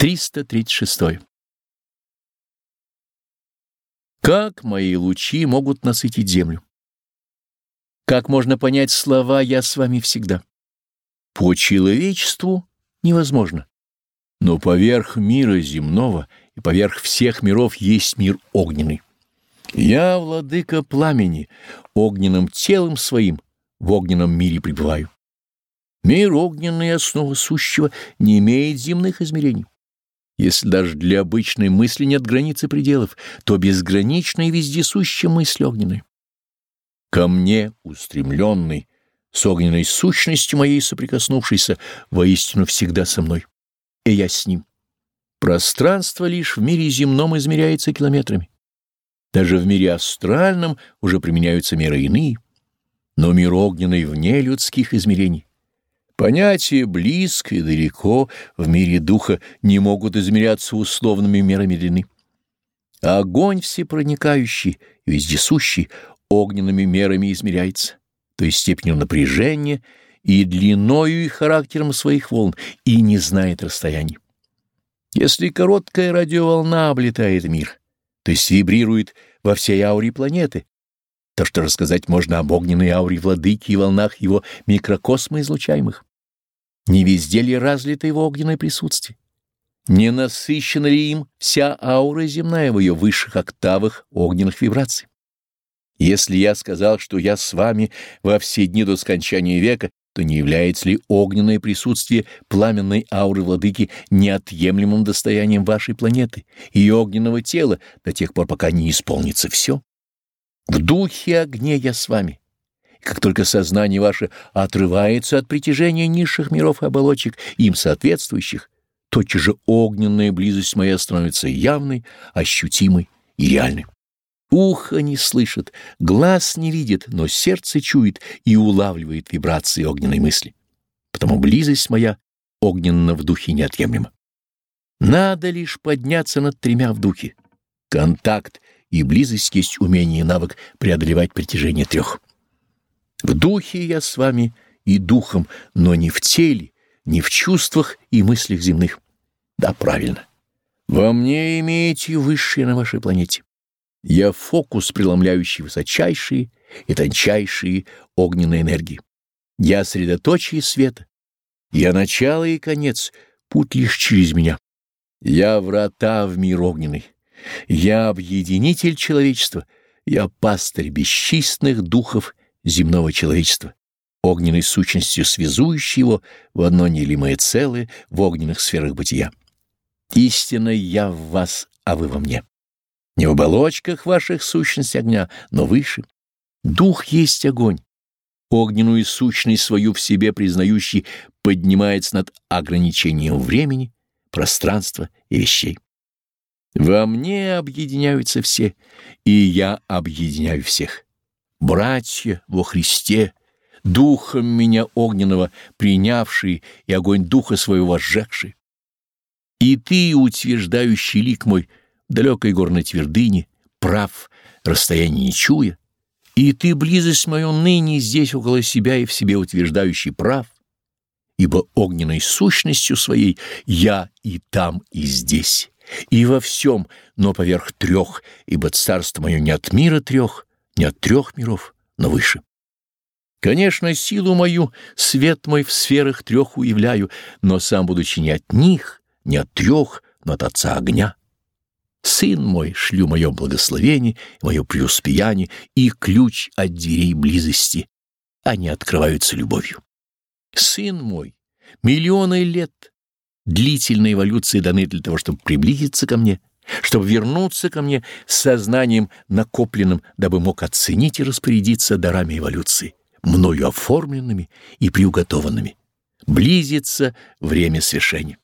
336. Как мои лучи могут насытить землю? Как можно понять слова «я с вами всегда»? По человечеству невозможно. Но поверх мира земного и поверх всех миров есть мир огненный. Я, владыка пламени, огненным телом своим в огненном мире пребываю. Мир огненный, основа сущего, не имеет земных измерений. Если даже для обычной мысли нет границы пределов, то безграничная и вездесущая мысль огненная. Ко мне, устремленный, с огненной сущностью моей соприкоснувшейся, воистину всегда со мной, и я с ним. Пространство лишь в мире земном измеряется километрами. Даже в мире астральном уже применяются меры иные, но мир огненный вне людских измерений. Понятия близко и далеко в мире духа не могут измеряться условными мерами длины. Огонь всепроникающий и вездесущий огненными мерами измеряется, то есть степенью напряжения и длиною и характером своих волн, и не знает расстояний. Если короткая радиоволна облетает мир, то есть вибрирует во всей ауре планеты, то что рассказать можно об огненной ауре владыки и волнах его микрокосма излучаемых. Не везде ли разлито его огненное присутствие? Не насыщена ли им вся аура земная в ее высших октавах огненных вибраций? Если я сказал, что я с вами во все дни до скончания века, то не является ли огненное присутствие пламенной ауры владыки неотъемлемым достоянием вашей планеты и огненного тела до тех пор, пока не исполнится все? В духе огне я с вами, как только сознание ваше отрывается от притяжения низших миров и оболочек, им соответствующих, тотчас же огненная близость моя становится явной, ощутимой и реальной. Ухо не слышит, глаз не видит, но сердце чует и улавливает вибрации огненной мысли. Потому близость моя огненно в духе неотъемлема. Надо лишь подняться над тремя в духе. Контакт и близость есть умение и навык преодолевать притяжение трех. В духе я с вами и духом, но не в теле, не в чувствах и мыслях земных. Да, правильно. Во мне имеете высшее на вашей планете. Я фокус, преломляющий высочайшие и тончайшие огненные энергии. Я средоточие света. Я начало и конец, путь лишь через меня. Я врата в мир огненный. Я объединитель человечества. Я пастырь бесчисленных духов земного человечества, огненной сущностью связующей его в одно нелимое целое в огненных сферах бытия. Истинно я в вас, а вы во мне. Не в оболочках ваших сущность огня, но выше. Дух есть огонь. Огненную сущность свою в себе признающий поднимается над ограничением времени, пространства и вещей. Во мне объединяются все, и я объединяю всех братья во Христе, духом меня огненного принявший и огонь духа своего сжегший. И ты, утверждающий лик мой далекой горной твердыне, прав, расстояние не чуя, и ты близость мою ныне здесь около себя и в себе утверждающий прав, ибо огненной сущностью своей я и там, и здесь, и во всем, но поверх трех, ибо царство мое не от мира трех, не от трех миров, но выше. Конечно, силу мою, свет мой в сферах трех уявляю, но сам, будучи не от них, не от трех, но от Отца огня. Сын мой, шлю мое благословение, мое преуспеяние и ключ от дверей близости. Они открываются любовью. Сын мой, миллионы лет длительной эволюции даны для того, чтобы приблизиться ко мне — чтобы вернуться ко мне с сознанием накопленным, дабы мог оценить и распорядиться дарами эволюции, мною оформленными и приуготованными. Близится время свершения.